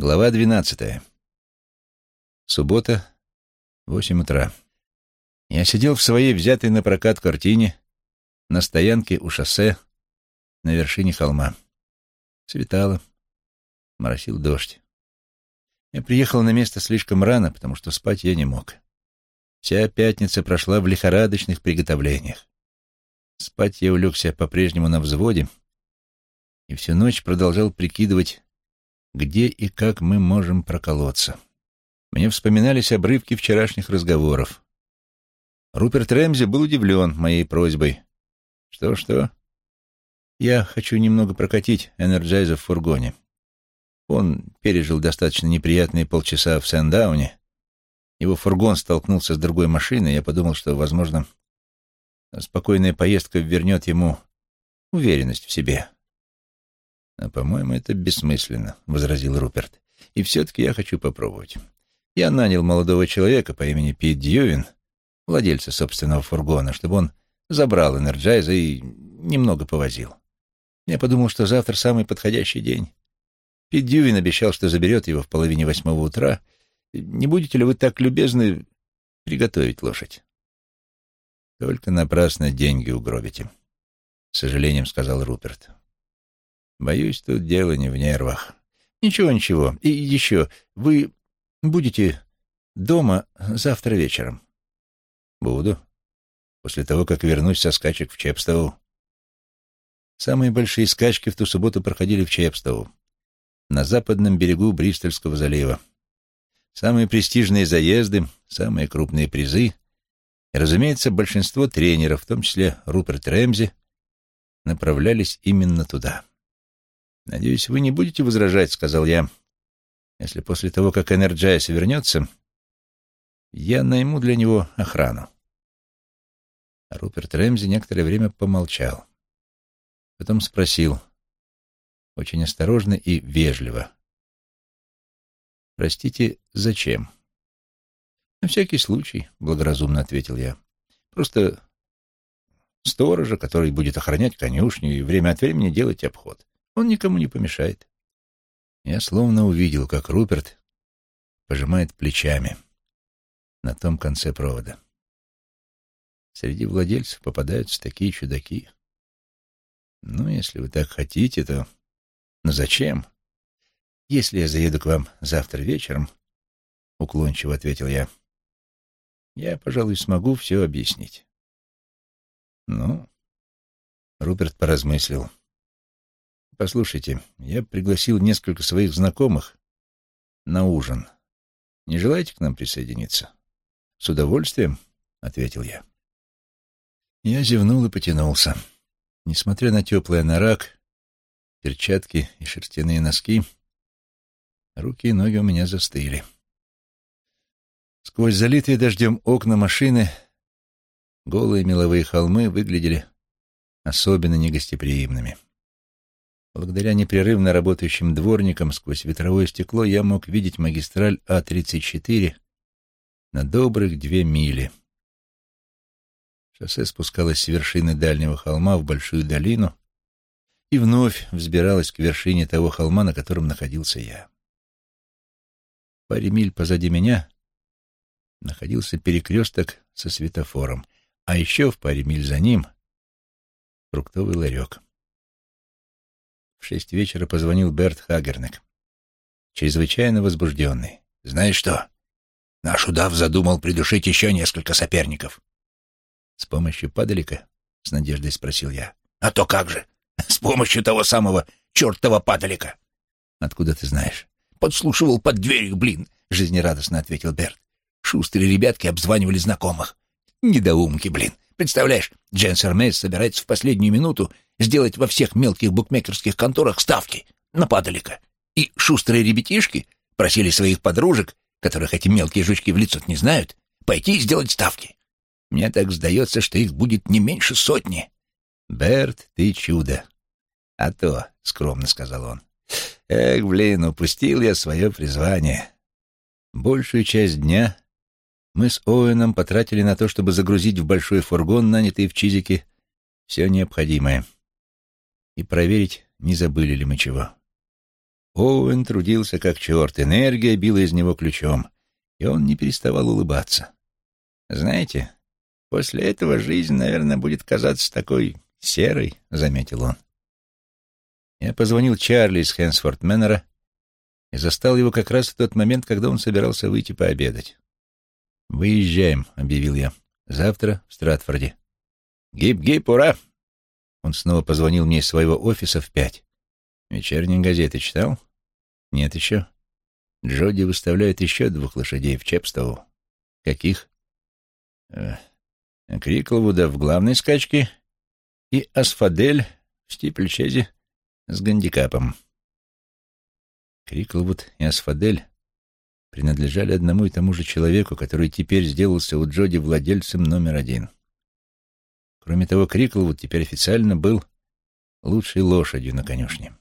Глава двенадцатая. Суббота, восемь утра. Я сидел в своей взятой на прокат картине на стоянке у шоссе на вершине холма. Светало, моросил дождь. Я приехал на место слишком рано, потому что спать я не мог. Вся пятница прошла в лихорадочных приготовлениях. Спать я улегся по-прежнему на взводе и всю ночь продолжал прикидывать, где и как мы можем проколоться. Мне вспоминались обрывки вчерашних разговоров. Руперт Рэмзи был удивлен моей просьбой. «Что-что?» «Я хочу немного прокатить Энерджайза в фургоне. Он пережил достаточно неприятные полчаса в Сэндауне. Его фургон столкнулся с другой машиной. Я подумал, что, возможно, спокойная поездка вернет ему уверенность в себе. «А, по-моему, это бессмысленно», — возразил Руперт. «И все-таки я хочу попробовать. Я нанял молодого человека по имени Пит Дьювин, владельца собственного фургона, чтобы он забрал Энерджайза и немного повозил. Я подумал, что завтра самый подходящий день. Пит Дьювин обещал, что заберет его в половине восьмого утра. Не будете ли вы так любезны приготовить лошадь?» «Только напрасно деньги угробите», — с сожалением сказал Руперт. Боюсь, тут дело не в нервах. Ничего, ничего. И еще, вы будете дома завтра вечером? Буду. После того, как вернусь со скачек в Чепстоу. Самые большие скачки в ту субботу проходили в Чепстоу, на западном берегу Бристольского залива. Самые престижные заезды, самые крупные призы и, разумеется, большинство тренеров, в том числе Руперт Рэмзи, направлялись именно туда. «Надеюсь, вы не будете возражать», — сказал я, «если после того, как Энерджайс вернется, я найму для него охрану». Руперт Рэмзи некоторое время помолчал. Потом спросил, очень осторожно и вежливо. «Простите, зачем?» «На всякий случай», — благоразумно ответил я. «Просто сторожа, который будет охранять конюшню и время от времени делать обход. Он никому не помешает. Я словно увидел, как Руперт пожимает плечами на том конце провода. Среди владельцев попадаются такие чудаки. Ну, если вы так хотите, то... Но зачем? Если я заеду к вам завтра вечером, — уклончиво ответил я, — я, пожалуй, смогу все объяснить. Ну, Руперт поразмыслил. Послушайте, я пригласил несколько своих знакомых на ужин. Не желаете к нам присоединиться? С удовольствием, ответил я. Я зевнул и потянулся. Несмотря на теплый анорак, перчатки и шерстяные носки, руки и ноги у меня застыли. Сквозь залитые дождем окна машины голые меловые холмы выглядели особенно негостеприимными. Благодаря непрерывно работающим дворникам сквозь ветровое стекло я мог видеть магистраль А-34 на добрых две мили. Шоссе спускалось с вершины дальнего холма в большую долину и вновь взбиралось к вершине того холма, на котором находился я. В паре миль позади меня находился перекресток со светофором, а еще в паре миль за ним — фруктовый ларек. В шесть вечера позвонил Берт Хагернек, чрезвычайно возбужденный. «Знаешь что? Наш удав задумал придушить еще несколько соперников». «С помощью падалика?» — с надеждой спросил я. «А то как же! С помощью того самого чертова падалика!» «Откуда ты знаешь?» «Подслушивал под дверью, блин!» — жизнерадостно ответил Берт. Шустрые ребятки обзванивали знакомых. «Недоумки, блин! Представляешь, Дженсер Мейс собирается в последнюю минуту сделать во всех мелких букмекерских конторах ставки на падалика. И шустрые ребятишки просили своих подружек, которых эти мелкие жучки в лицо не знают, пойти и сделать ставки. Мне так сдается, что их будет не меньше сотни. «Берт, ты чудо!» «А то», — скромно сказал он. «Эх, блин, упустил я свое призвание». Большую часть дня мы с Оуэном потратили на то, чтобы загрузить в большой фургон, нанятый в Чизике, все необходимое и проверить, не забыли ли мы чего. Оуэн трудился как черт, энергия била из него ключом, и он не переставал улыбаться. «Знаете, после этого жизнь, наверное, будет казаться такой серой», — заметил он. Я позвонил Чарли из Хэнсфорд Мэннера и застал его как раз в тот момент, когда он собирался выйти пообедать. «Выезжаем», — объявил я. «Завтра в Стратфорде». «Гип-гип, ура!» Он снова позвонил мне из своего офиса в пять. «Вечерние газеты читал?» «Нет еще». Джоди выставляет еще двух лошадей в Чепстоу. «Каких?» э, «Криклвуда в главной скачке и Асфадель в стипльчезе с гандикапом». Криклвуд и Асфадель принадлежали одному и тому же человеку, который теперь сделался у Джоди владельцем номер один. Кроме того, Криклвуд теперь официально был лучшей лошадью на конюшне.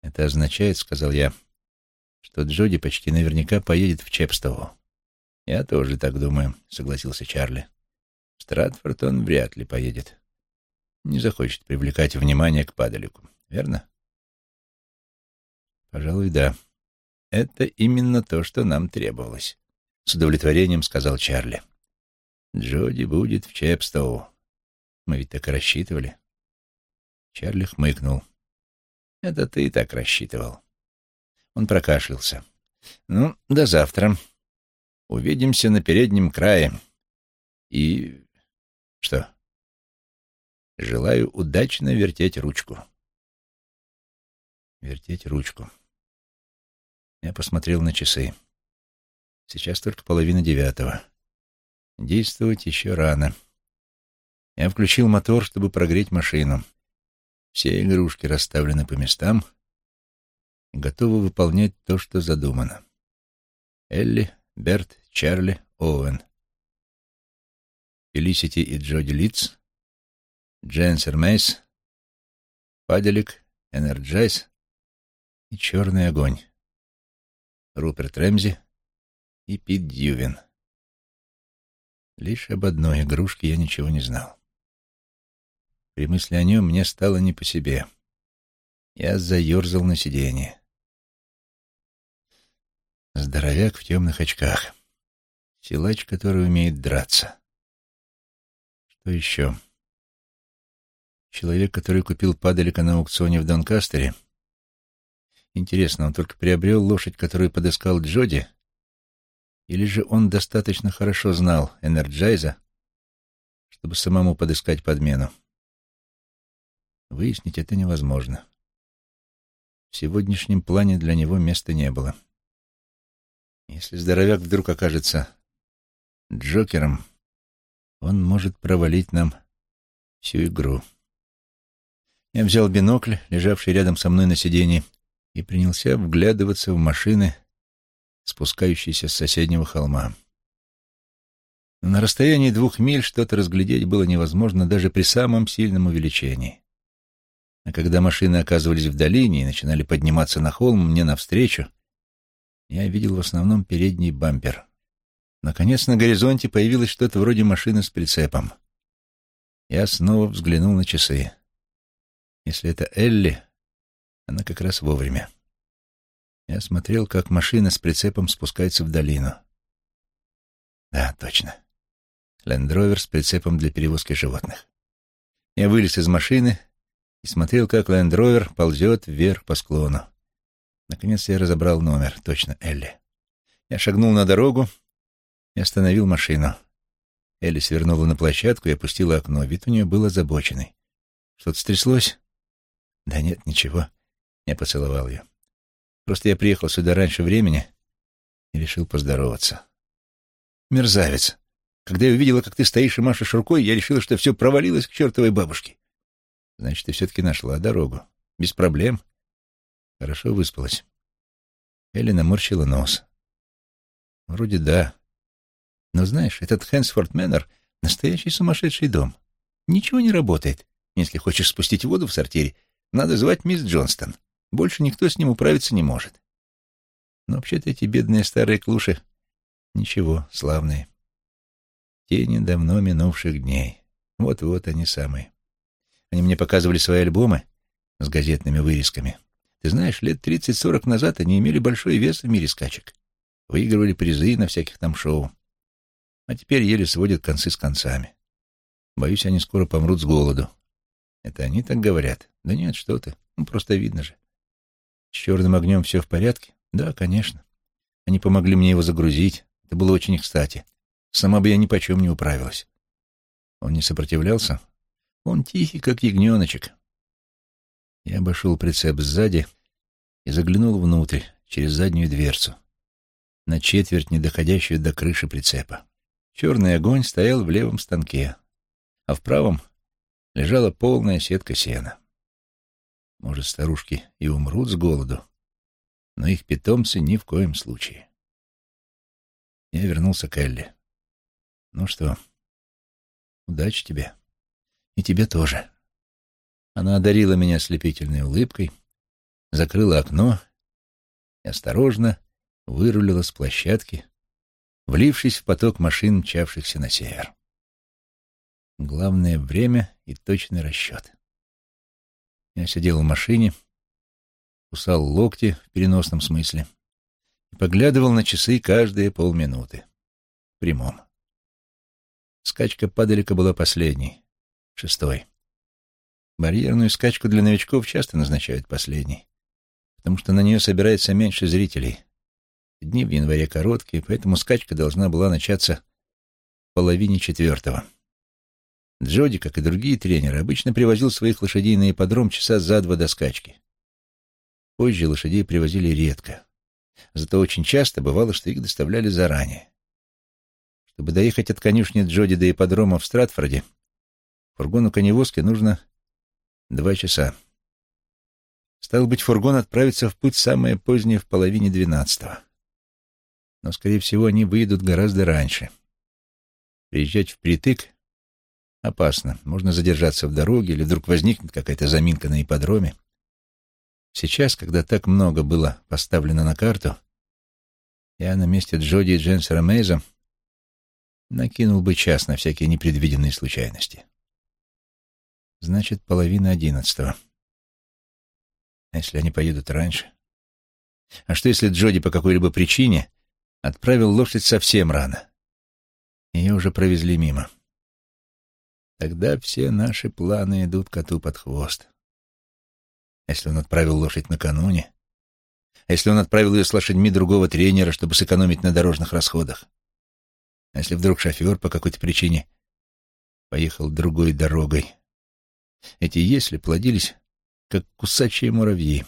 «Это означает, — сказал я, — что Джоди почти наверняка поедет в Чепстову». «Я тоже так думаю», — согласился Чарли. «В Стратфорд он вряд ли поедет. Не захочет привлекать внимание к падалику, верно?» «Пожалуй, да. Это именно то, что нам требовалось», — с удовлетворением сказал Чарли. Джоди будет в Чепстоу. Мы ведь так рассчитывали. Чарли хмыкнул. Это ты так рассчитывал. Он прокашлялся. Ну, до завтра. Увидимся на переднем крае. И... что? Желаю удачно вертеть ручку. Вертеть ручку. Я посмотрел на часы. Сейчас только половина девятого. Действовать еще рано. Я включил мотор, чтобы прогреть машину. Все игрушки расставлены по местам готовы выполнять то, что задумано. Элли, Берт, Чарли, Оуэн. Фелисити и Джоди Литц, Дженсер Мейс, Паделик, Энерджайз и Черный огонь. Руперт Рэмзи и Пит Дьювин. Лишь об одной игрушке я ничего не знал. При мысли о нем мне стало не по себе. Я заерзал на сиденье. Здоровяк в темных очках. Силач, который умеет драться. Что еще? Человек, который купил падалика на аукционе в Донкастере. Интересно, он только приобрел лошадь, которую подыскал Джоди, или же он достаточно хорошо знал Энерджайза, чтобы самому подыскать подмену? Выяснить это невозможно. В сегодняшнем плане для него места не было. Если здоровяк вдруг окажется Джокером, он может провалить нам всю игру. Я взял бинокль, лежавший рядом со мной на сиденье, и принялся вглядываться в машины, спускающийся с соседнего холма. На расстоянии двух миль что-то разглядеть было невозможно даже при самом сильном увеличении. А когда машины оказывались в долине и начинали подниматься на холм мне навстречу, я видел в основном передний бампер. Наконец на горизонте появилось что-то вроде машины с прицепом. Я снова взглянул на часы. Если это Элли, она как раз вовремя. Я смотрел, как машина с прицепом спускается в долину. Да, точно. Лендровер с прицепом для перевозки животных. Я вылез из машины и смотрел, как Лендровер ползет вверх по склону. Наконец я разобрал номер. Точно, Элли. Я шагнул на дорогу и остановил машину. Элли свернула на площадку и опустила окно. Вид у нее был озабоченный. Что-то стряслось? Да нет, ничего. Я поцеловал ее. Просто я приехал сюда раньше времени и решил поздороваться. Мерзавец. Когда я увидела, как ты стоишь и машешь рукой, я решила, что все провалилось к чертовой бабушке. Значит, ты все-таки нашла дорогу. Без проблем. Хорошо выспалась. Элли наморщила нос. Вроде да. Но знаешь, этот Хэнсфорд Мэннер — настоящий сумасшедший дом. Ничего не работает. Если хочешь спустить воду в сортире, надо звать мисс Джонстон. Больше никто с ним управиться не может. Но вообще-то эти бедные старые клуши ничего, славные. Тени давно минувших дней. Вот-вот они самые. Они мне показывали свои альбомы с газетными вырезками. Ты знаешь, лет тридцать-сорок назад они имели большой вес в мире скачек. Выигрывали призы на всяких там шоу. А теперь еле сводят концы с концами. Боюсь, они скоро помрут с голоду. Это они так говорят? Да нет, что ты. Ну, просто видно же. С черным огнем все в порядке? Да, конечно. Они помогли мне его загрузить. Это было очень кстати. Сама бы я ни почем не управилась. Он не сопротивлялся? Он тихий, как ягненочек. Я обошел прицеп сзади и заглянул внутрь, через заднюю дверцу, на четверть, не доходящую до крыши прицепа. Черный огонь стоял в левом станке, а в правом лежала полная сетка сена. Может, старушки и умрут с голоду, но их питомцы ни в коем случае. Я вернулся к Элли. Ну что, удачи тебе. И тебе тоже. Она одарила меня слепительной улыбкой, закрыла окно и осторожно вырулила с площадки, влившись в поток машин, мчавшихся на север. Главное — время и точный расчет. Я сидел в машине, кусал локти в переносном смысле и поглядывал на часы каждые полминуты. В прямом. Скачка падалика была последней, шестой. Барьерную скачку для новичков часто назначают последней, потому что на нее собирается меньше зрителей. Дни в январе короткие, поэтому скачка должна была начаться в половине четвертого. Джоди, как и другие тренеры, обычно привозил своих лошадей на ипподром часа за два до скачки. Позже лошадей привозили редко. Зато очень часто бывало, что их доставляли заранее. Чтобы доехать от конюшни Джоди до ипподрома в Стратфорде, фургону коневозки нужно два часа. Стал быть, фургон отправится в путь самое позднее в половине двенадцатого. Но, скорее всего, они выйдут гораздо раньше. Приезжать впритык опасно. Можно задержаться в дороге, или вдруг возникнет какая-то заминка на ипподроме. Сейчас, когда так много было поставлено на карту, я на месте Джоди и Дженсера Мейза накинул бы час на всякие непредвиденные случайности. Значит, половина одиннадцатого. А если они поедут раньше? А что, если Джоди по какой-либо причине отправил лошадь совсем рано? Ее уже провезли мимо. Тогда все наши планы идут коту под хвост. Если он отправил лошадь накануне? А если он отправил ее с лошадьми другого тренера, чтобы сэкономить на дорожных расходах? А если вдруг шофер по какой-то причине поехал другой дорогой? Эти «если» плодились, как кусачие муравьи.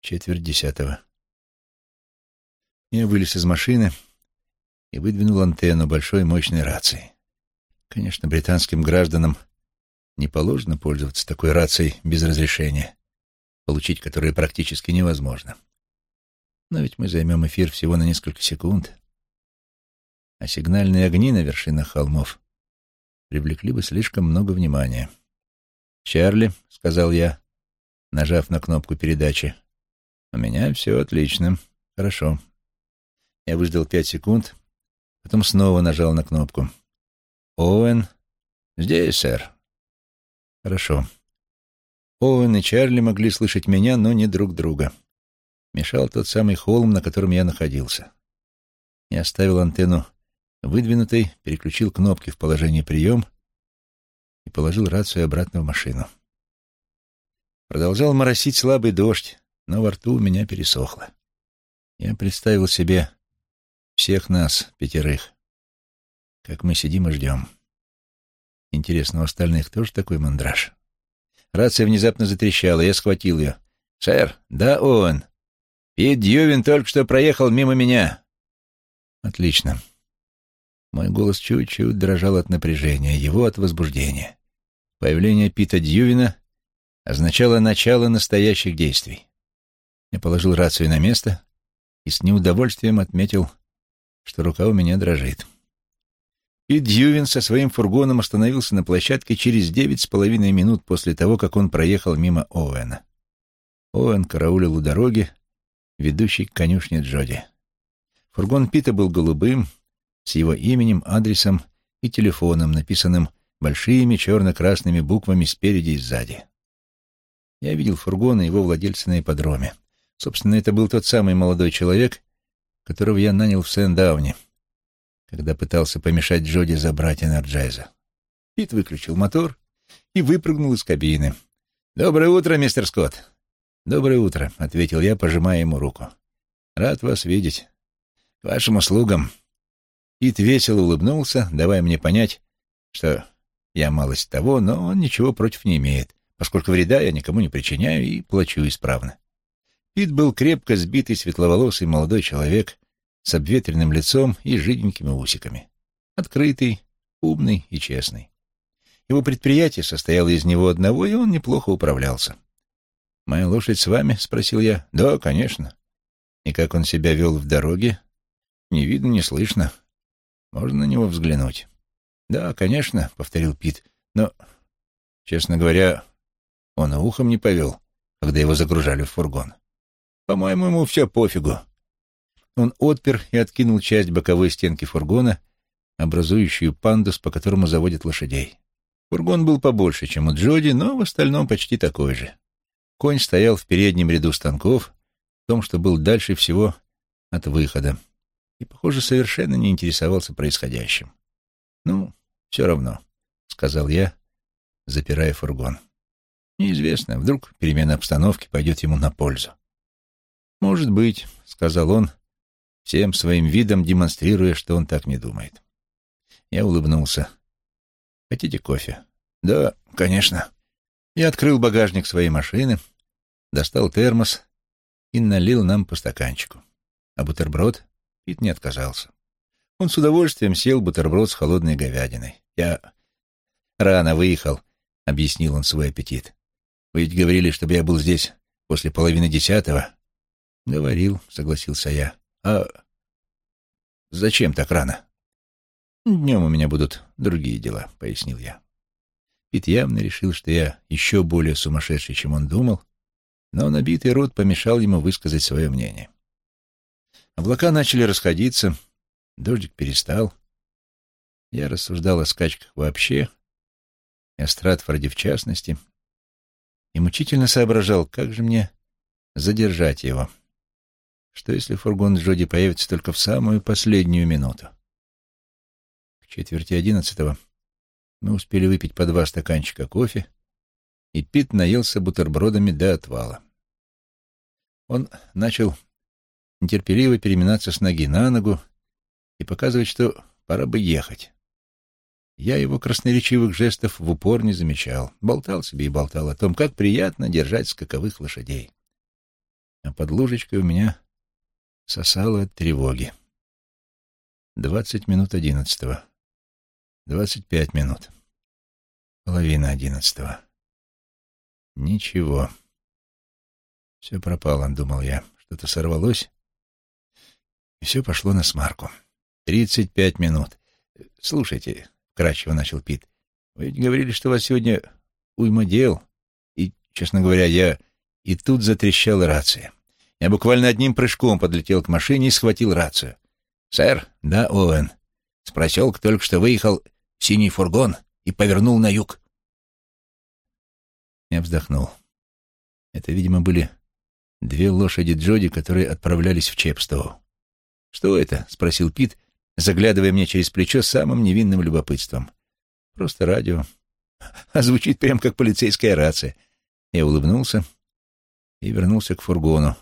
Четверть десятого. Я вылез из машины и выдвинул антенну большой мощной рации. Конечно, британским гражданам не положено пользоваться такой рацией без разрешения, получить которое практически невозможно. Но ведь мы займем эфир всего на несколько секунд, а сигнальные огни на вершинах холмов привлекли бы слишком много внимания. «Чарли», — сказал я, нажав на кнопку передачи, — «у меня все отлично. Хорошо». Я выждал пять секунд, потом снова нажал на кнопку. «Оуэн?» «Здесь, сэр», Хорошо. Оуэн и Чарли могли слышать меня, но не друг друга. Мешал тот самый холм, на котором я находился. Я оставил антенну выдвинутой, переключил кнопки в положение прием и положил рацию обратно в машину. Продолжал моросить слабый дождь, но во рту у меня пересохло. Я представил себе всех нас, пятерых, как мы сидим и ждем. Интересно, у остальных тоже такой мандраж? Рация внезапно затрещала, я схватил ее. «Сэр, да, Оуэн. Пит Дьювин только что проехал мимо меня». «Отлично». Мой голос чуть-чуть дрожал от напряжения, его от возбуждения. Появление Пита Дьювина означало начало настоящих действий. Я положил рацию на место и с неудовольствием отметил, что рука у меня дрожит. И Дьювин со своим фургоном остановился на площадке через девять с половиной минут после того, как он проехал мимо Оуэна. Оуэн караулил у дороги, ведущей к конюшне Джоди. Фургон Пита был голубым, с его именем, адресом и телефоном, написанным большими черно-красными буквами спереди и сзади. Я видел фургон и его владельца на ипподроме. Собственно, это был тот самый молодой человек, которого я нанял в Сандауне, когда пытался помешать Джоди забрать Энерджайза. Пит выключил мотор и выпрыгнул из кабины. «Доброе утро, мистер Скотт!» «Доброе утро», — ответил я, пожимая ему руку. «Рад вас видеть. К вашим услугам». Пит весело улыбнулся, давая мне понять, что я малость того, но он ничего против не имеет, поскольку вреда я никому не причиняю и плачу исправно. Пит был крепко сбитый светловолосый молодой человек с обветренным лицом и жиденькими усиками. Открытый, умный и честный. Его предприятие состояло из него одного, и он неплохо управлялся. «Моя лошадь с вами?» — спросил я. «Да, конечно». «И как он себя вел в дороге?» «Не видно, не слышно. Можно на него взглянуть?» «Да, конечно», — повторил Пит. «Но, честно говоря, он и ухом не повел, когда его загружали в фургон. По-моему, ему все пофигу». Он отпер и откинул часть боковой стенки фургона, образующую пандус, по которому заводят лошадей. Фургон был побольше, чем у Джоди, но в остальном почти такой же. Конь стоял в переднем ряду станков, в том, что был дальше всего от выхода, и, похоже, совершенно не интересовался происходящим. «Ну, все равно», — сказал я, запирая фургон. «Неизвестно, вдруг перемена обстановки пойдет ему на пользу». «Может быть», — сказал он, всем своим видом демонстрируя, что он так не думает. Я улыбнулся. Хотите кофе? Да, конечно. Я открыл багажник своей машины, достал термос и налил нам по стаканчику. А бутерброд Пит не отказался. Он с удовольствием сел бутерброд с холодной говядиной. Я рано выехал, — объяснил он свой аппетит. Вы ведь говорили, чтобы я был здесь после половины десятого. Говорил, — согласился я. А зачем так рано? «Днем у меня будут другие дела», — пояснил я. Пит явно решил, что я еще более сумасшедший, чем он думал, но набитый рот помешал ему высказать свое мнение. Облака начали расходиться, дождик перестал. Я рассуждал о скачках вообще, и о Стратфорде в частности, и мучительно соображал, как же мне задержать его. Что если фургон Джоди появится только в самую последнюю минуту? четверти одиннадцатого мы успели выпить по два стаканчика кофе, и Пит наелся бутербродами до отвала. Он начал нетерпеливо переминаться с ноги на ногу и показывать, что пора бы ехать. Я его красноречивых жестов в упор не замечал, болтал себе и болтал о том, как приятно держать скаковых лошадей. А под ложечкой у меня сосало от тревоги. Двадцать минут одиннадцатого. Двадцать пять минут. Половина одиннадцатого. Ничего. Все пропало, думал я. Что-то сорвалось, и все пошло на смарку. Тридцать пять минут. Слушайте, вкратчиво начал Пит, вы ведь говорили, что у вас сегодня уйма дел. И, честно говоря, я и тут затрещала рация. Я буквально одним прыжком подлетел к машине и схватил рацию. «Сэр?» «Да, Оуэн». С проселка только что выехал синий фургон и повернул на юг. Я вздохнул. Это, видимо, были две лошади Джоди, которые отправлялись в Чепстоу. «Что это?» — спросил Пит, заглядывая мне через плечо самым невинным любопытством. «Просто радио. А звучит прям как полицейская рация». Я улыбнулся и вернулся к фургону.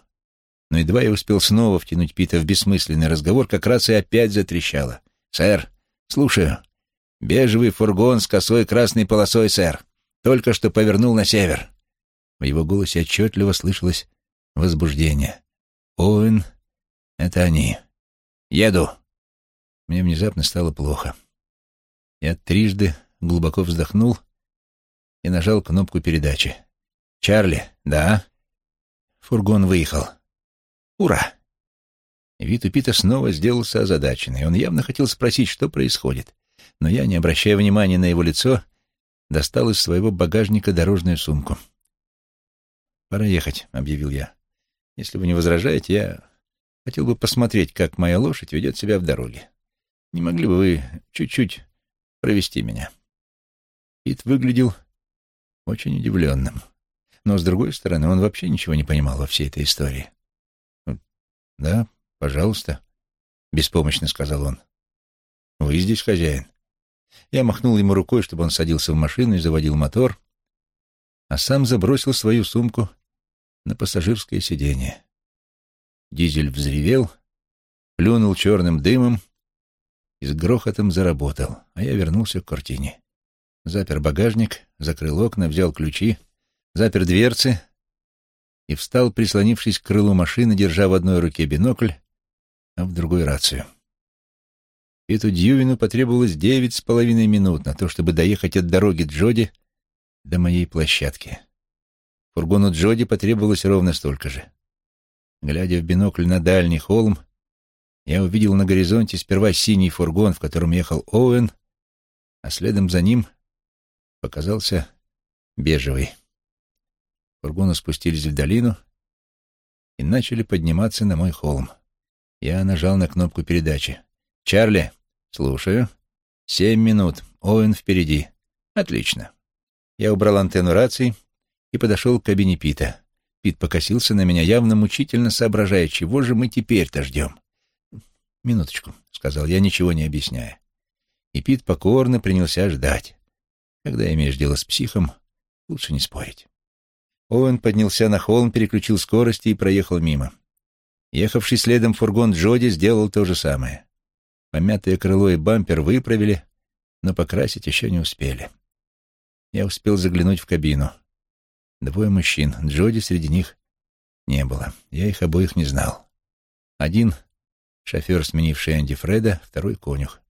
Но едва я успел снова втянуть Пита в бессмысленный разговор, как рация опять затрещала. «Сэр, слушаю. Бежевый фургон с косой красной полосой, сэр. Только что повернул на север. В его голосе отчетливо слышалось возбуждение. Оуэн, это они. Еду. Мне внезапно стало плохо. Я трижды глубоко вздохнул и нажал кнопку передачи. «Чарли, да?» Фургон выехал. «Ура!» Вид у Пита снова сделался озадаченный. Он явно хотел спросить, что происходит но я, не обращая внимания на его лицо, достал из своего багажника дорожную сумку. «Пора ехать», — объявил я. «Если вы не возражаете, я хотел бы посмотреть, как моя лошадь ведет себя в дороге. Не могли бы вы чуть-чуть провести меня?» Пит выглядел очень удивленным. Но, с другой стороны, он вообще ничего не понимал во всей этой истории. «Да, пожалуйста», — беспомощно сказал он. «Вы здесь хозяин». Я махнул ему рукой, чтобы он садился в машину и заводил мотор, а сам забросил свою сумку на пассажирское сиденье. Дизель взревел, плюнул черным дымом и с грохотом заработал, а я вернулся к картине. Запер багажник, закрыл окна, взял ключи, запер дверцы и встал, прислонившись к крылу машины, держа в одной руке бинокль, а в другой — рацию. Эту Дьювину потребовалось девять с половиной минут на то, чтобы доехать от дороги Джоди до моей площадки. Фургону Джоди потребовалось ровно столько же. Глядя в бинокль на дальний холм, я увидел на горизонте сперва синий фургон, в котором ехал Оуэн, а следом за ним показался бежевый. Фургоны спустились в долину и начали подниматься на мой холм. Я нажал на кнопку передачи. «Чарли!» «Слушаю. Семь минут. Оуэн впереди. Отлично». Я убрал антенну рации и подошел к кабине Пита. Пит покосился на меня, явно мучительно соображая, чего же мы теперь-то ждем. «Минуточку», — сказал я, ничего не объясняя. И Пит покорно принялся ждать. Когда имеешь дело с психом, лучше не спорить. Оуэн поднялся на холм, переключил скорости и проехал мимо. Ехавший следом фургон Джоди сделал то же самое. Помятое крыло и бампер выправили, но покрасить еще не успели. Я успел заглянуть в кабину. Двое мужчин, Джоди среди них не было. Я их обоих не знал. Один — шофер, сменивший Энди Фреда, второй — конюх.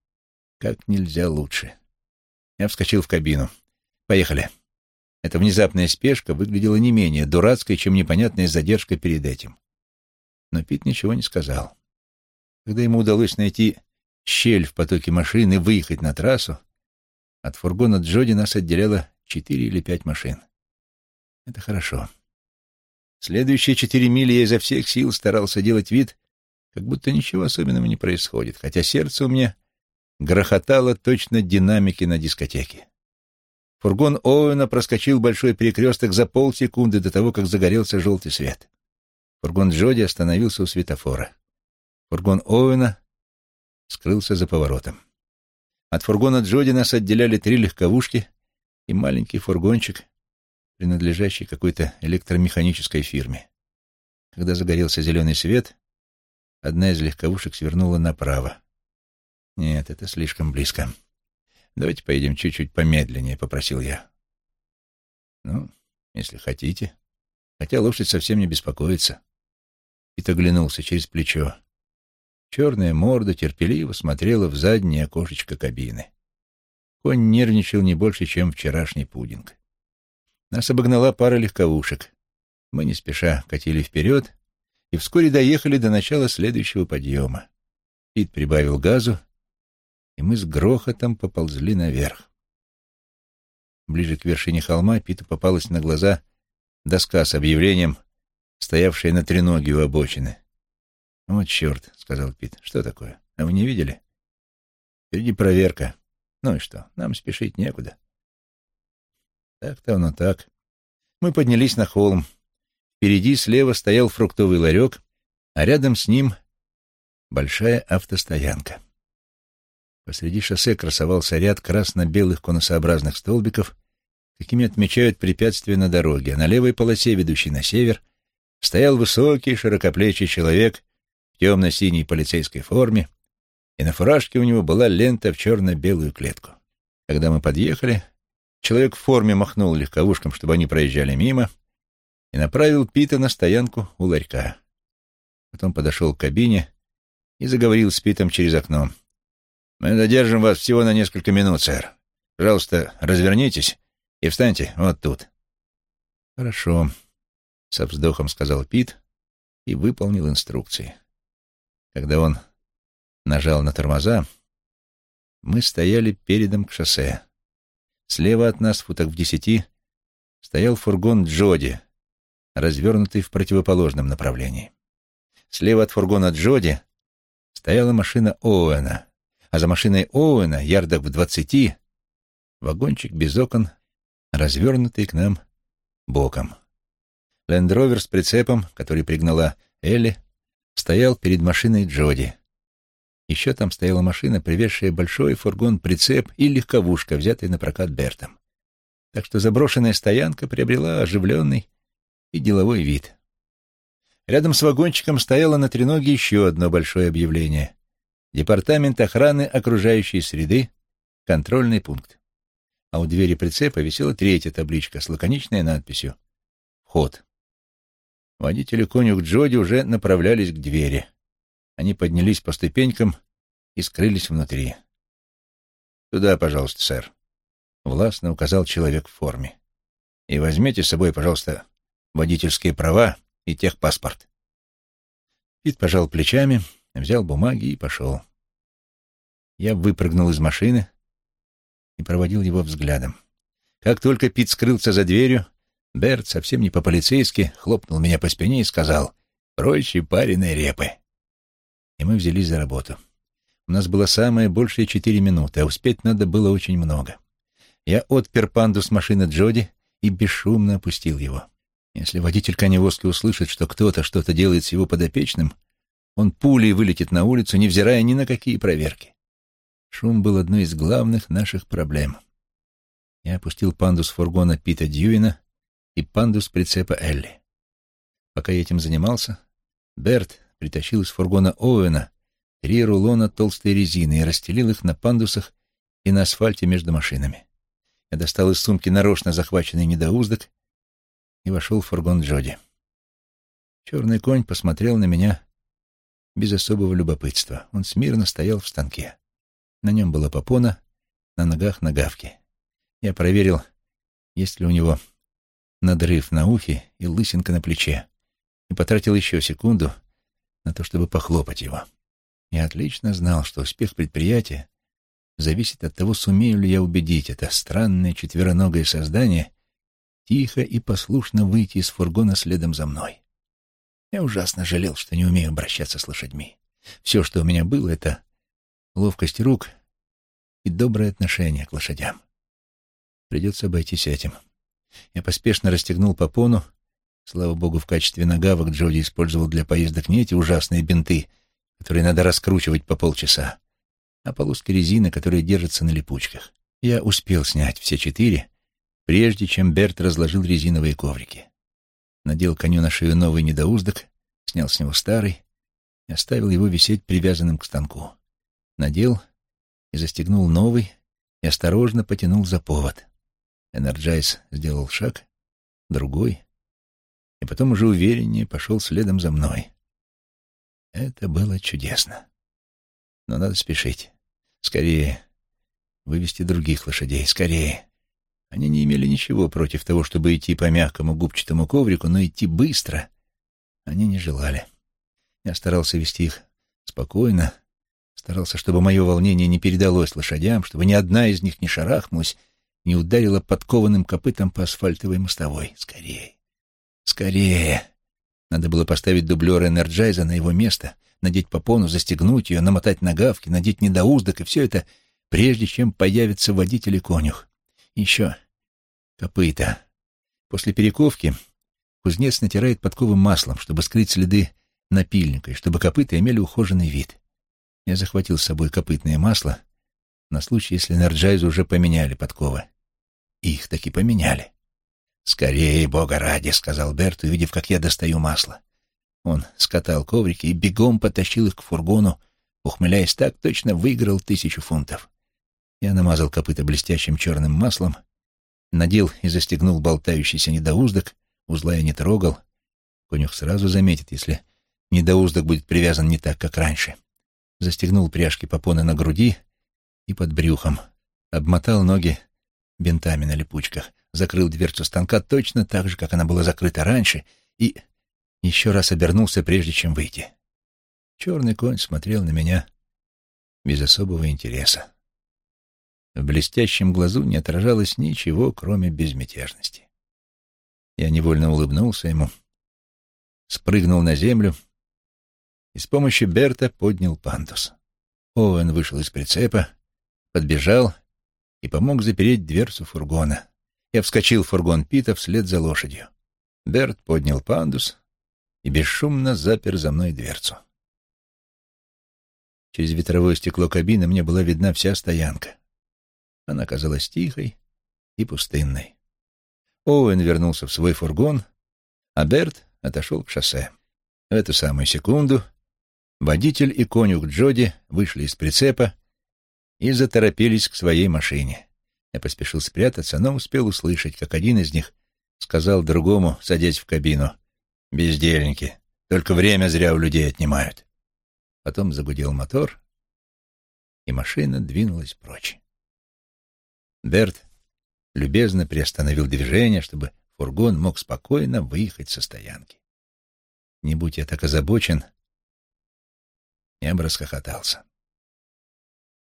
Как нельзя лучше. Я вскочил в кабину. «Поехали». Эта внезапная спешка выглядела не менее дурацкой, чем непонятная задержка перед этим. Но Пит ничего не сказал. Когда ему удалось найти щель в потоке машин и выехать на трассу, от фургона Джоди нас отделяло четыре или пять машин. Это хорошо. Следующие четыре мили я изо всех сил старался делать вид, как будто ничего особенного не происходит, хотя сердце у меня грохотало точно динамики на дискотеке. Фургон Оуэна проскочил большой перекресток за полсекунды до того, как загорелся желтый свет. Фургон Джоди остановился у светофора. Фургон Оуэна скрылся за поворотом. От фургона Джоди нас отделяли три легковушки и маленький фургончик, принадлежащий какой-то электромеханической фирме. Когда загорелся зеленый свет, одна из легковушек свернула направо. Нет, это слишком близко. Давайте поедем чуть-чуть помедленнее, — попросил я. Ну, если хотите. Хотя лошадь совсем не беспокоится. Пит оглянулся через плечо. Черная морда терпеливо смотрела в заднее окошечко кабины. Конь нервничал не больше, чем вчерашний пудинг. Нас обогнала пара легковушек. Мы не спеша катили вперед и вскоре доехали до начала следующего подъема. Пит прибавил газу, и мы с грохотом поползли наверх. Ближе к вершине холма Питу попалась на глаза доска с объявлением, стоявшая на треноге у обочины. «Вот черт», — сказал Пит. «Что такое? А вы не видели?» «Впереди проверка. Ну и что? Нам спешить некуда». Так-то оно так. Мы поднялись на холм. Впереди слева стоял фруктовый ларек, а рядом с ним большая автостоянка. Посреди шоссе красовался ряд красно-белых конусообразных столбиков, какими отмечают препятствия на дороге, а на левой полосе, ведущей на север, стоял высокий, широкоплечий человек в темно-синей полицейской форме, и на фуражке у него была лента в черно-белую клетку. Когда мы подъехали, человек в форме махнул легковушкам, чтобы они проезжали мимо, и направил Пита на стоянку у ларька. Потом подошел к кабине и заговорил с Питом через окно. Мы задержим вас всего на несколько минут, сэр. Пожалуйста, развернитесь и встаньте вот тут. Хорошо, со вздохом сказал Пит и выполнил инструкции. Когда он нажал на тормоза, мы стояли передом к шоссе. Слева от нас, футок в десяти, стоял фургон Джоди, развернутый в противоположном направлении. Слева от фургона Джоди стояла машина Оуэна, а за машиной Оуэна, ярдах в двадцати, вагончик без окон, развернутый к нам боком. Лендровер с прицепом, который пригнала Элли, стоял перед машиной Джоди. Еще там стояла машина, привезшая большой фургон-прицеп и легковушка, взятая на прокат Бертом. Так что заброшенная стоянка приобрела оживленный и деловой вид. Рядом с вагончиком стояло на треноге еще одно большое объявление. Департамент охраны окружающей среды, контрольный пункт. А у двери прицепа висела третья табличка с лаконичной надписью «Вход». Водитель и конюх Джоди уже направлялись к двери. Они поднялись по ступенькам и скрылись внутри. «Туда, пожалуйста, сэр», — властно указал человек в форме. «И возьмите с собой, пожалуйста, водительские права и техпаспорт». Пит пожал плечами, взял бумаги и пошел. Я выпрыгнул из машины и проводил его взглядом. Как только Пит скрылся за дверью, Берт, совсем не по-полицейски, хлопнул меня по спине и сказал «Прочь пареные репы» и мы взялись за работу. У нас было самое большее четыре минуты, а успеть надо было очень много. Я отпер панду с машины Джоди и бесшумно опустил его. Если водитель коневозки услышит, что кто-то что-то делает с его подопечным, он пулей вылетит на улицу, невзирая ни на какие проверки. Шум был одной из главных наших проблем. Я опустил панду с фургона Пита Дьюина и панду с прицепа Элли. Пока я этим занимался, Берт, притащил из фургона Оуэна три рулона толстой резины и расстелил их на пандусах и на асфальте между машинами. Я достал из сумки нарочно захваченный недоуздок и вошел в фургон Джоди. Черный конь посмотрел на меня без особого любопытства. Он смирно стоял в станке. На нем была попона, на ногах нагавки. Я проверил, есть ли у него надрыв на ухе и лысинка на плече, и потратил еще секунду, на то, чтобы похлопать его. Я отлично знал, что успех предприятия зависит от того, сумею ли я убедить это странное четвероногое создание тихо и послушно выйти из фургона следом за мной. Я ужасно жалел, что не умею обращаться с лошадьми. Все, что у меня было, — это ловкость рук и доброе отношение к лошадям. Придется обойтись этим. Я поспешно расстегнул попону Слава богу, в качестве нагавок Джоди использовал для поездок не эти ужасные бинты, которые надо раскручивать по полчаса, а полоски резины, которые держатся на липучках. Я успел снять все четыре, прежде чем Берт разложил резиновые коврики. Надел коню на шею новый недоуздок, снял с него старый и оставил его висеть привязанным к станку. Надел и застегнул новый и осторожно потянул за повод. Энерджайз сделал шаг, другой — и потом уже увереннее пошел следом за мной. Это было чудесно. Но надо спешить. Скорее. Вывести других лошадей. Скорее. Они не имели ничего против того, чтобы идти по мягкому губчатому коврику, но идти быстро они не желали. Я старался вести их спокойно, старался, чтобы мое волнение не передалось лошадям, чтобы ни одна из них не шарахнулась, не ударила подкованным копытом по асфальтовой мостовой. Скорее. Скорее. Надо было поставить дублера Энерджайза на его место, надеть попону, застегнуть ее, намотать нагавки, надеть недоуздок, и все это, прежде чем появится водитель и конюх. Еще копыта. После перековки кузнец натирает подковы маслом, чтобы скрыть следы напильника, и чтобы копыта имели ухоженный вид. Я захватил с собой копытное масло на случай, если Энерджайзу уже поменяли подковы. их таки поменяли. «Скорее, бога ради», — сказал Берт, увидев, как я достаю масло. Он скатал коврики и бегом потащил их к фургону, ухмыляясь так, точно выиграл тысячу фунтов. Я намазал копыта блестящим черным маслом, надел и застегнул болтающийся недоуздок, узла я не трогал. Конюх сразу заметит, если недоуздок будет привязан не так, как раньше. Застегнул пряжки попоны на груди и под брюхом, обмотал ноги бинтами на липучках, закрыл дверцу станка точно так же, как она была закрыта раньше, и еще раз обернулся, прежде чем выйти. Черный конь смотрел на меня без особого интереса. В блестящем глазу не отражалось ничего, кроме безмятежности. Я невольно улыбнулся ему, спрыгнул на землю и с помощью Берта поднял пандус. Оуэн вышел из прицепа, подбежал и помог запереть дверцу фургона. Я вскочил в фургон Пита вслед за лошадью. Берт поднял пандус и бесшумно запер за мной дверцу. Через ветровое стекло кабины мне была видна вся стоянка. Она казалась тихой и пустынной. Оуэн вернулся в свой фургон, а Берт отошел к шоссе. В эту самую секунду водитель и конюх Джоди вышли из прицепа и заторопились к своей машине. Я поспешил спрятаться, но успел услышать, как один из них сказал другому, садясь в кабину, «Бездельники, только время зря у людей отнимают». Потом загудел мотор, и машина двинулась прочь. Берт любезно приостановил движение, чтобы фургон мог спокойно выехать со стоянки. Не будь я так озабочен, я бы расхохотался.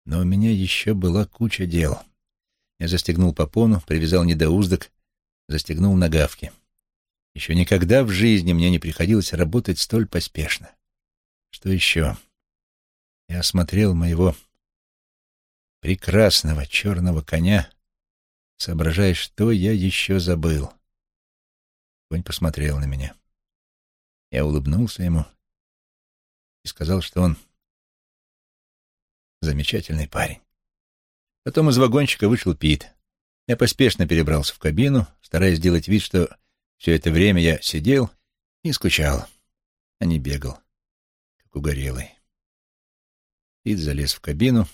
Но у меня еще была куча дел. Я застегнул попону, привязал недоуздок, застегнул нагавки. Еще никогда в жизни мне не приходилось работать столь поспешно. Что еще? Я осмотрел моего прекрасного черного коня, соображая, что я еще забыл. Конь посмотрел на меня. Я улыбнулся ему и сказал, что он замечательный парень. Потом из вагончика вышел Пит. Я поспешно перебрался в кабину, стараясь сделать вид, что все это время я сидел и скучал, а не бегал, как угорелый. Пит залез в кабину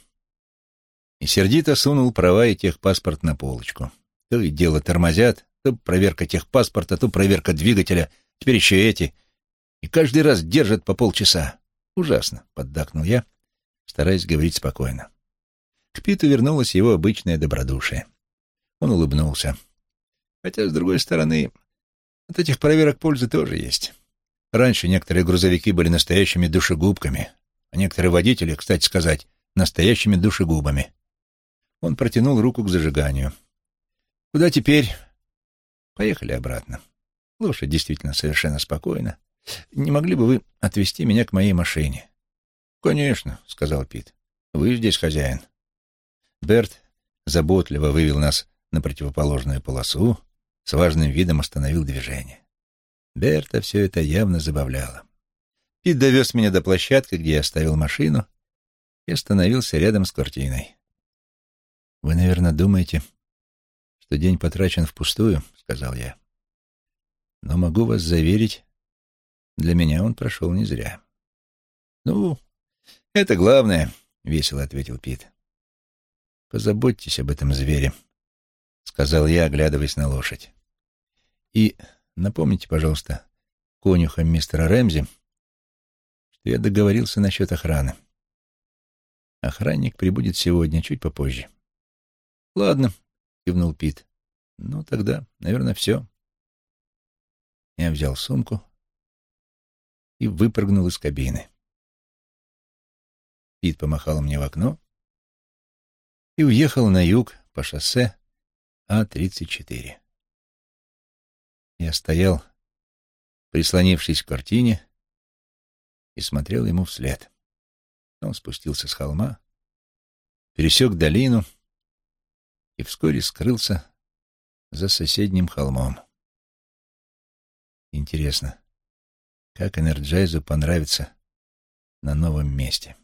и сердито сунул права и техпаспорт на полочку. То и дело тормозят, то проверка техпаспорта, то проверка двигателя, теперь еще эти. И каждый раз держат по полчаса. Ужасно, — поддакнул я, стараясь говорить спокойно. К Питу вернулось его обычное добродушие. Он улыбнулся. Хотя, с другой стороны, от этих проверок пользы тоже есть. Раньше некоторые грузовики были настоящими душегубками, а некоторые водители, кстати сказать, настоящими душегубами. Он протянул руку к зажиганию. «Куда теперь?» «Поехали обратно. Лошадь действительно совершенно спокойна. Не могли бы вы отвезти меня к моей машине?» «Конечно», — сказал Пит. «Вы здесь хозяин». Берт заботливо вывел нас на противоположную полосу, с важным видом остановил движение. Берта все это явно забавляло. Пит довез меня до площадки, где я оставил машину, и остановился рядом с картиной. «Вы, наверное, думаете, что день потрачен впустую», — сказал я. «Но могу вас заверить, для меня он прошел не зря». «Ну, это главное», — весело ответил Пит. «Позаботьтесь об этом звере», — сказал я, оглядываясь на лошадь. «И напомните, пожалуйста, конюхам мистера Рэмзи, что я договорился насчет охраны. Охранник прибудет сегодня, чуть попозже». «Ладно», — кивнул Пит. «Ну, тогда, наверное, все». Я взял сумку и выпрыгнул из кабины. Пит помахал мне в окно, и уехал на юг по шоссе А-34. Я стоял, прислонившись к картине, и смотрел ему вслед. Он спустился с холма, пересек долину и вскоре скрылся за соседним холмом. Интересно, как Энерджайзу понравится на новом месте.